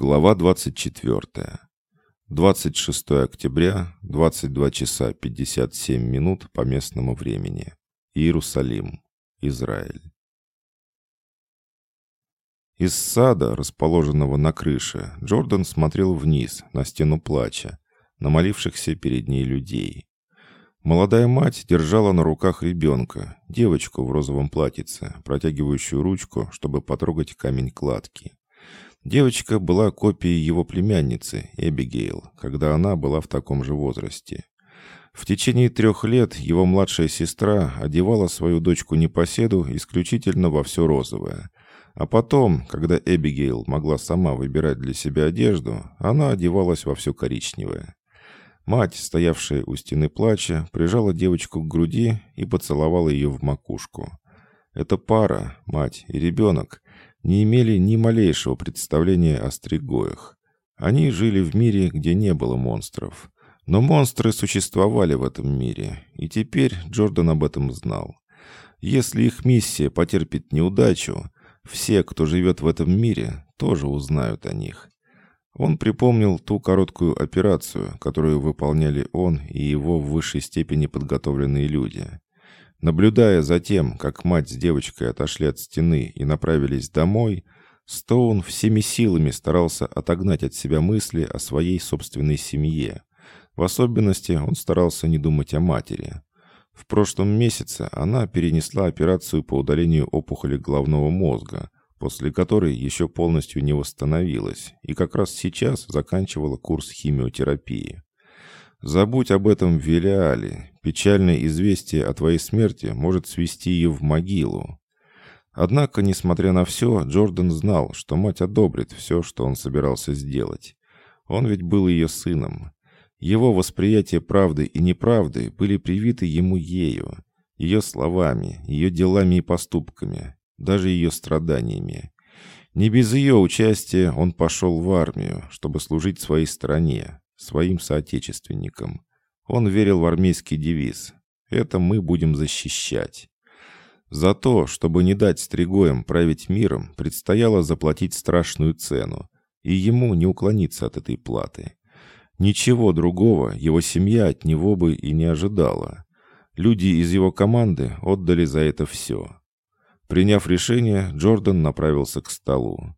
Глава 24. 26 октября, 22 часа 57 минут по местному времени. Иерусалим, Израиль. Из сада, расположенного на крыше, Джордан смотрел вниз, на стену плача, на молившихся перед ней людей. Молодая мать держала на руках ребенка, девочку в розовом платьице, протягивающую ручку, чтобы потрогать камень кладки. Девочка была копией его племянницы, Эбигейл, когда она была в таком же возрасте. В течение трех лет его младшая сестра одевала свою дочку непоседу исключительно во все розовое. А потом, когда Эбигейл могла сама выбирать для себя одежду, она одевалась во все коричневое. Мать, стоявшая у стены плача, прижала девочку к груди и поцеловала ее в макушку. Эта пара, мать и ребенок, не имели ни малейшего представления о стригоях. Они жили в мире, где не было монстров. Но монстры существовали в этом мире, и теперь Джордан об этом знал. Если их миссия потерпит неудачу, все, кто живет в этом мире, тоже узнают о них. Он припомнил ту короткую операцию, которую выполняли он и его в высшей степени подготовленные люди. Наблюдая за тем, как мать с девочкой отошли от стены и направились домой, Стоун всеми силами старался отогнать от себя мысли о своей собственной семье. В особенности он старался не думать о матери. В прошлом месяце она перенесла операцию по удалению опухоли головного мозга, после которой еще полностью не восстановилась, и как раз сейчас заканчивала курс химиотерапии. Забудь об этом Велиале. Печальное известие о твоей смерти может свести ее в могилу. Однако, несмотря на все, Джордан знал, что мать одобрит все, что он собирался сделать. Он ведь был ее сыном. Его восприятие правды и неправды были привиты ему ею, ее словами, ее делами и поступками, даже ее страданиями. Не без ее участия он пошел в армию, чтобы служить своей стране, своим соотечественникам. Он верил в армейский девиз «Это мы будем защищать». За то, чтобы не дать стригоям править миром, предстояло заплатить страшную цену, и ему не уклониться от этой платы. Ничего другого его семья от него бы и не ожидала. Люди из его команды отдали за это все. Приняв решение, Джордан направился к столу.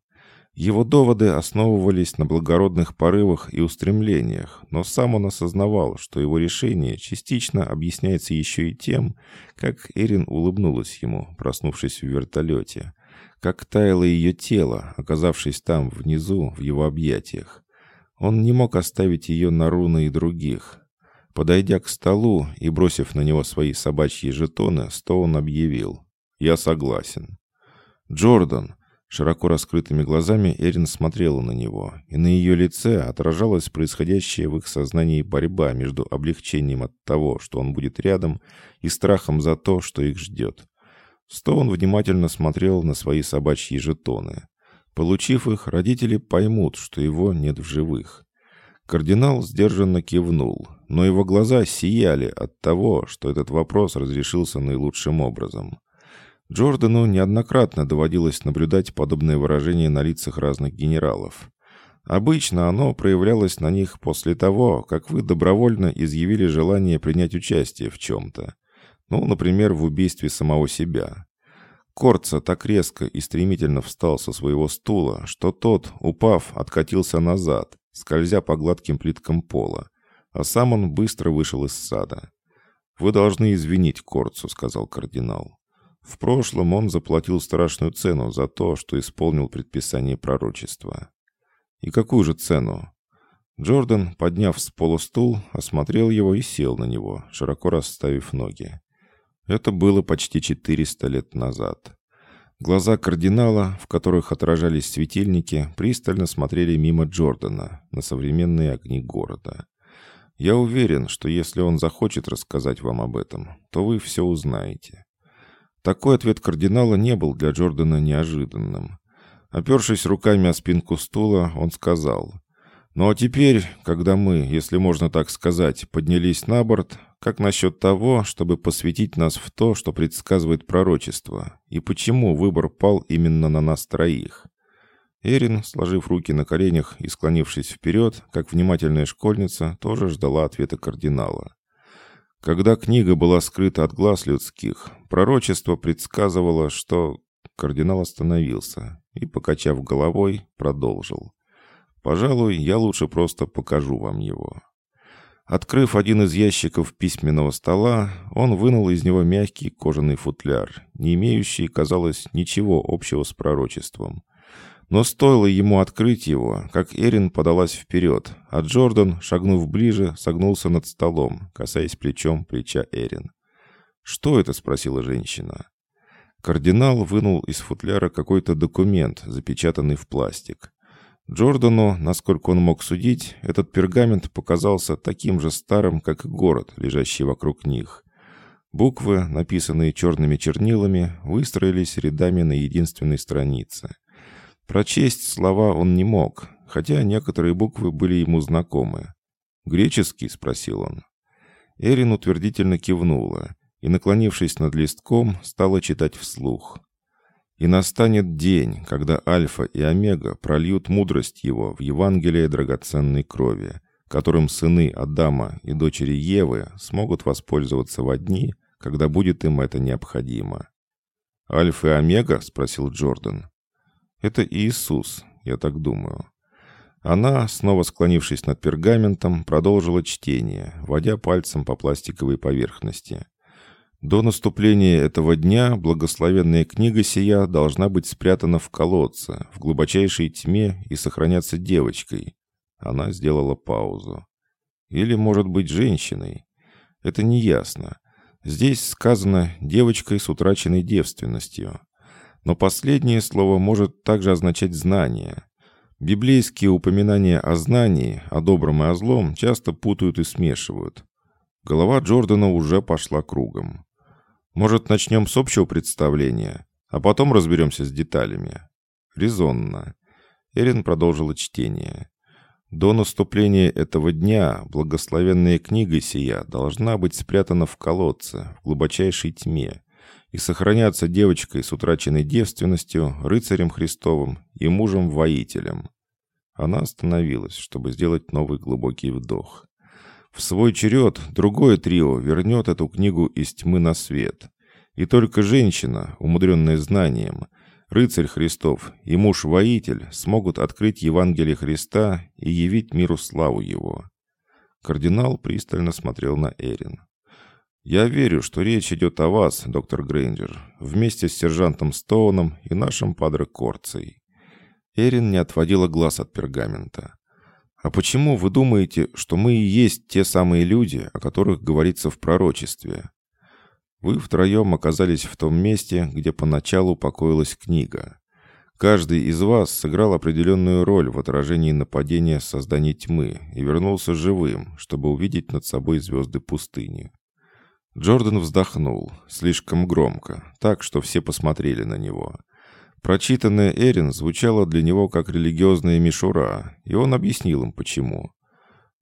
Его доводы основывались на благородных порывах и устремлениях, но сам он осознавал, что его решение частично объясняется еще и тем, как Эрин улыбнулась ему, проснувшись в вертолете, как таяло ее тело, оказавшись там, внизу, в его объятиях. Он не мог оставить ее на руны и других. Подойдя к столу и бросив на него свои собачьи жетоны, Стоун объявил «Я согласен». «Джордан!» Широко раскрытыми глазами Эрин смотрела на него, и на ее лице отражалась происходящая в их сознании борьба между облегчением от того, что он будет рядом, и страхом за то, что их ждет. Стоун внимательно смотрел на свои собачьи жетоны. Получив их, родители поймут, что его нет в живых. Кардинал сдержанно кивнул, но его глаза сияли от того, что этот вопрос разрешился наилучшим образом. Джордану неоднократно доводилось наблюдать подобное выражение на лицах разных генералов. Обычно оно проявлялось на них после того, как вы добровольно изъявили желание принять участие в чем-то. Ну, например, в убийстве самого себя. Корца так резко и стремительно встал со своего стула, что тот, упав, откатился назад, скользя по гладким плиткам пола, а сам он быстро вышел из сада. «Вы должны извинить Корцу», — сказал кардинал. В прошлом он заплатил страшную цену за то, что исполнил предписание пророчества. И какую же цену? Джордан, подняв с пола стул, осмотрел его и сел на него, широко расставив ноги. Это было почти 400 лет назад. Глаза кардинала, в которых отражались светильники, пристально смотрели мимо Джордана на современные огни города. Я уверен, что если он захочет рассказать вам об этом, то вы все узнаете. Такой ответ кардинала не был для Джордана неожиданным. Опершись руками о спинку стула, он сказал, «Ну а теперь, когда мы, если можно так сказать, поднялись на борт, как насчет того, чтобы посвятить нас в то, что предсказывает пророчество, и почему выбор пал именно на нас троих?» Эрин, сложив руки на коленях и склонившись вперед, как внимательная школьница, тоже ждала ответа кардинала. Когда книга была скрыта от глаз людских, пророчество предсказывало, что... Кардинал остановился и, покачав головой, продолжил. «Пожалуй, я лучше просто покажу вам его». Открыв один из ящиков письменного стола, он вынул из него мягкий кожаный футляр, не имеющий, казалось, ничего общего с пророчеством. Но стоило ему открыть его, как Эрин подалась вперед, а Джордан, шагнув ближе, согнулся над столом, касаясь плечом плеча Эрин. «Что это?» — спросила женщина. Кардинал вынул из футляра какой-то документ, запечатанный в пластик. Джордану, насколько он мог судить, этот пергамент показался таким же старым, как и город, лежащий вокруг них. Буквы, написанные черными чернилами, выстроились рядами на единственной странице. Прочесть слова он не мог, хотя некоторые буквы были ему знакомы. «Греческий?» — спросил он. Эрин утвердительно кивнула и, наклонившись над листком, стала читать вслух. «И настанет день, когда Альфа и Омега прольют мудрость его в Евангелие драгоценной крови, которым сыны Адама и дочери Евы смогут воспользоваться во дни, когда будет им это необходимо». «Альфа и Омега?» — спросил Джордан. Это Иисус, я так думаю. Она, снова склонившись над пергаментом, продолжила чтение, водя пальцем по пластиковой поверхности. До наступления этого дня благословенная книга сия должна быть спрятана в колодце, в глубочайшей тьме и сохраняться девочкой. Она сделала паузу. Или, может быть, женщиной. Это не ясно. Здесь сказано «девочкой с утраченной девственностью». Но последнее слово может также означать «знание». Библейские упоминания о знании, о добром и о злом часто путают и смешивают. Голова Джордана уже пошла кругом. Может, начнем с общего представления, а потом разберемся с деталями? Резонно. Эрин продолжила чтение. До наступления этого дня благословенная книга сия должна быть спрятана в колодце, в глубочайшей тьме, и сохраняться девочкой с утраченной девственностью, рыцарем Христовым и мужем-воителем. Она остановилась, чтобы сделать новый глубокий вдох. В свой черед другое трио вернет эту книгу из тьмы на свет. И только женщина, умудренная знанием, рыцарь Христов и муж-воитель смогут открыть Евангелие Христа и явить миру славу его. Кардинал пристально смотрел на Эрин. «Я верю, что речь идет о вас, доктор Грейнджер, вместе с сержантом Стоуном и нашим падре Корцей». Эрин не отводила глаз от пергамента. «А почему вы думаете, что мы и есть те самые люди, о которых говорится в пророчестве?» Вы втроем оказались в том месте, где поначалу покоилась книга. Каждый из вас сыграл определенную роль в отражении нападения созданий тьмы и вернулся живым, чтобы увидеть над собой звезды пустыни. Джордан вздохнул, слишком громко, так, что все посмотрели на него. Прочитанная Эрин звучала для него как религиозная мишура, и он объяснил им, почему.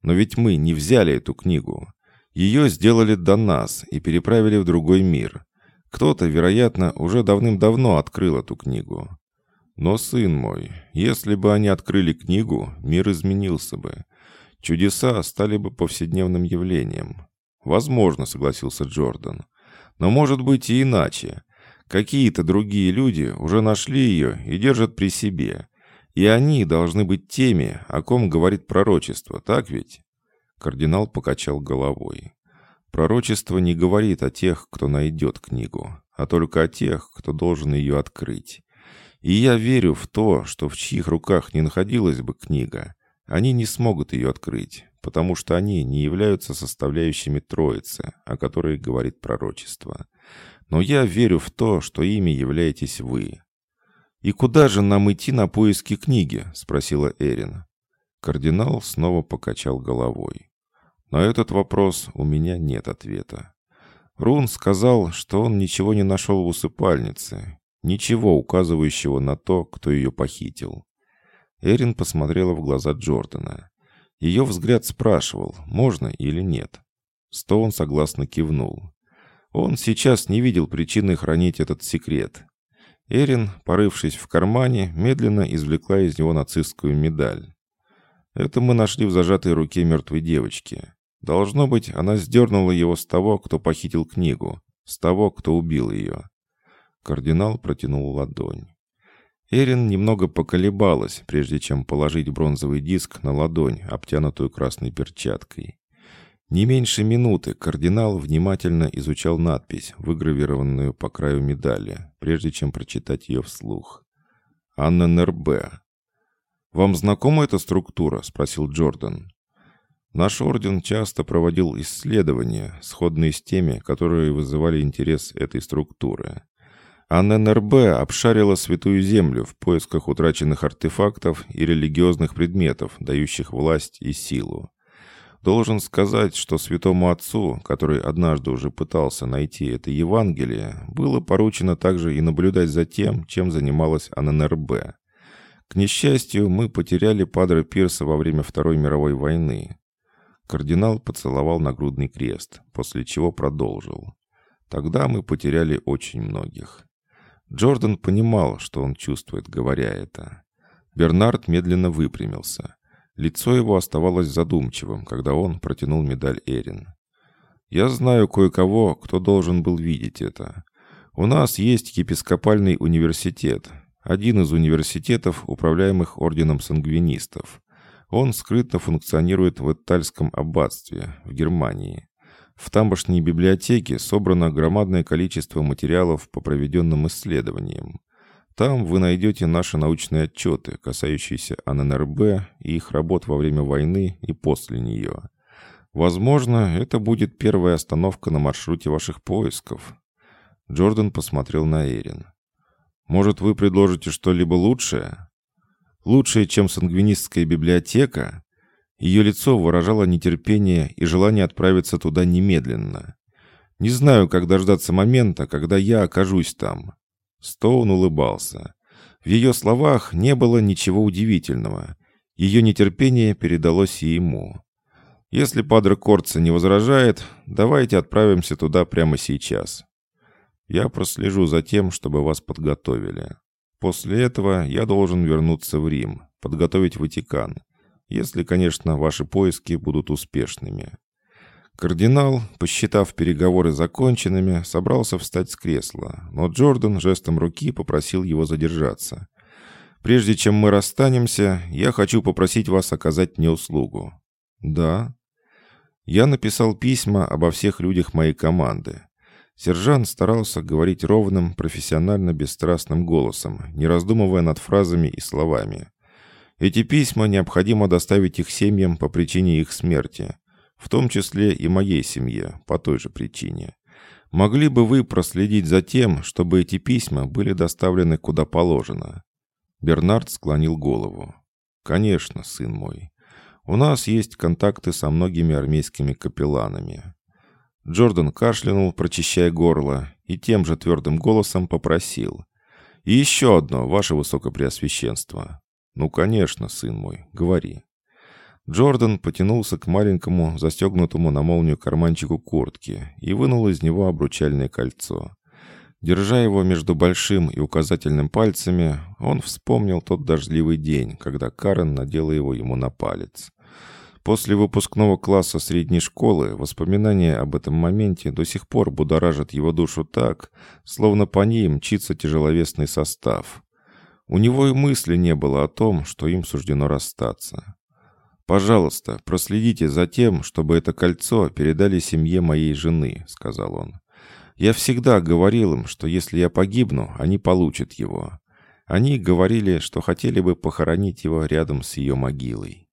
«Но ведь мы не взяли эту книгу. Ее сделали до нас и переправили в другой мир. Кто-то, вероятно, уже давным-давно открыл эту книгу. Но, сын мой, если бы они открыли книгу, мир изменился бы. Чудеса стали бы повседневным явлением. «Возможно», — согласился Джордан. «Но может быть и иначе. Какие-то другие люди уже нашли ее и держат при себе. И они должны быть теми, о ком говорит пророчество, так ведь?» Кардинал покачал головой. «Пророчество не говорит о тех, кто найдет книгу, а только о тех, кто должен ее открыть. И я верю в то, что в чьих руках не находилась бы книга, они не смогут ее открыть, потому что они не являются составляющими Троицы, о которой говорит пророчество. Но я верю в то, что ими являетесь вы. «И куда же нам идти на поиски книги?» — спросила Эрин. Кардинал снова покачал головой. На этот вопрос у меня нет ответа. Рун сказал, что он ничего не нашел в усыпальнице, ничего указывающего на то, кто ее похитил. Эрин посмотрела в глаза Джордана. Ее взгляд спрашивал, можно или нет. Стоун согласно кивнул. Он сейчас не видел причины хранить этот секрет. Эрин, порывшись в кармане, медленно извлекла из него нацистскую медаль. Это мы нашли в зажатой руке мертвой девочки. Должно быть, она сдернула его с того, кто похитил книгу, с того, кто убил ее. Кардинал протянул ладонь. Эрин немного поколебалась, прежде чем положить бронзовый диск на ладонь, обтянутую красной перчаткой. Не меньше минуты кардинал внимательно изучал надпись, выгравированную по краю медали, прежде чем прочитать ее вслух. «Анна НРБ». «Вам знакома эта структура?» — спросил Джордан. «Наш орден часто проводил исследования, сходные с теми, которые вызывали интерес этой структуры. АННРБ обшарила Святую Землю в поисках утраченных артефактов и религиозных предметов, дающих власть и силу. Должен сказать, что святому отцу, который однажды уже пытался найти это Евангелие, было поручено также и наблюдать за тем, чем занималась АННРБ. К несчастью, мы потеряли Падре Пирса во время Второй мировой войны. Кардинал поцеловал нагрудный крест, после чего продолжил. Тогда мы потеряли очень многих. Джордан понимал, что он чувствует, говоря это. Бернард медленно выпрямился. Лицо его оставалось задумчивым, когда он протянул медаль Эрин. «Я знаю кое-кого, кто должен был видеть это. У нас есть епископальный университет, один из университетов, управляемых орденом сангвинистов. Он скрытно функционирует в Эттальском аббатстве, в Германии. В тамошней библиотеке собрано громадное количество материалов по проведенным исследованиям. Там вы найдете наши научные отчеты, касающиеся АННРБ и их работ во время войны и после нее. Возможно, это будет первая остановка на маршруте ваших поисков. Джордан посмотрел на Эрин. Может, вы предложите что-либо лучшее? Лучшее, чем сангвинистская библиотека? Ее лицо выражало нетерпение и желание отправиться туда немедленно. Не знаю, как дождаться момента, когда я окажусь там. Стоун улыбался. В ее словах не было ничего удивительного. Ее нетерпение передалось и ему. «Если Падре Корца не возражает, давайте отправимся туда прямо сейчас. Я прослежу за тем, чтобы вас подготовили. После этого я должен вернуться в Рим, подготовить Ватикан, если, конечно, ваши поиски будут успешными. Кардинал, посчитав переговоры законченными, собрался встать с кресла, но Джордан жестом руки попросил его задержаться. «Прежде чем мы расстанемся, я хочу попросить вас оказать мне услугу». «Да». Я написал письма обо всех людях моей команды. Сержант старался говорить ровным, профессионально бесстрастным голосом, не раздумывая над фразами и словами. Эти письма необходимо доставить их семьям по причине их смерти в том числе и моей семье, по той же причине. Могли бы вы проследить за тем, чтобы эти письма были доставлены куда положено?» Бернард склонил голову. «Конечно, сын мой. У нас есть контакты со многими армейскими капелланами». Джордан кашлянул, прочищая горло, и тем же твердым голосом попросил. «И еще одно, ваше высокопреосвященство». «Ну, конечно, сын мой, говори». Джордан потянулся к маленькому, застегнутому на молнию карманчику куртки и вынул из него обручальное кольцо. Держа его между большим и указательным пальцами, он вспомнил тот дождливый день, когда Карен надела его ему на палец. После выпускного класса средней школы воспоминания об этом моменте до сих пор будоражат его душу так, словно по ней мчится тяжеловесный состав. У него и мысли не было о том, что им суждено расстаться. «Пожалуйста, проследите за тем, чтобы это кольцо передали семье моей жены», — сказал он. «Я всегда говорил им, что если я погибну, они получат его. Они говорили, что хотели бы похоронить его рядом с ее могилой».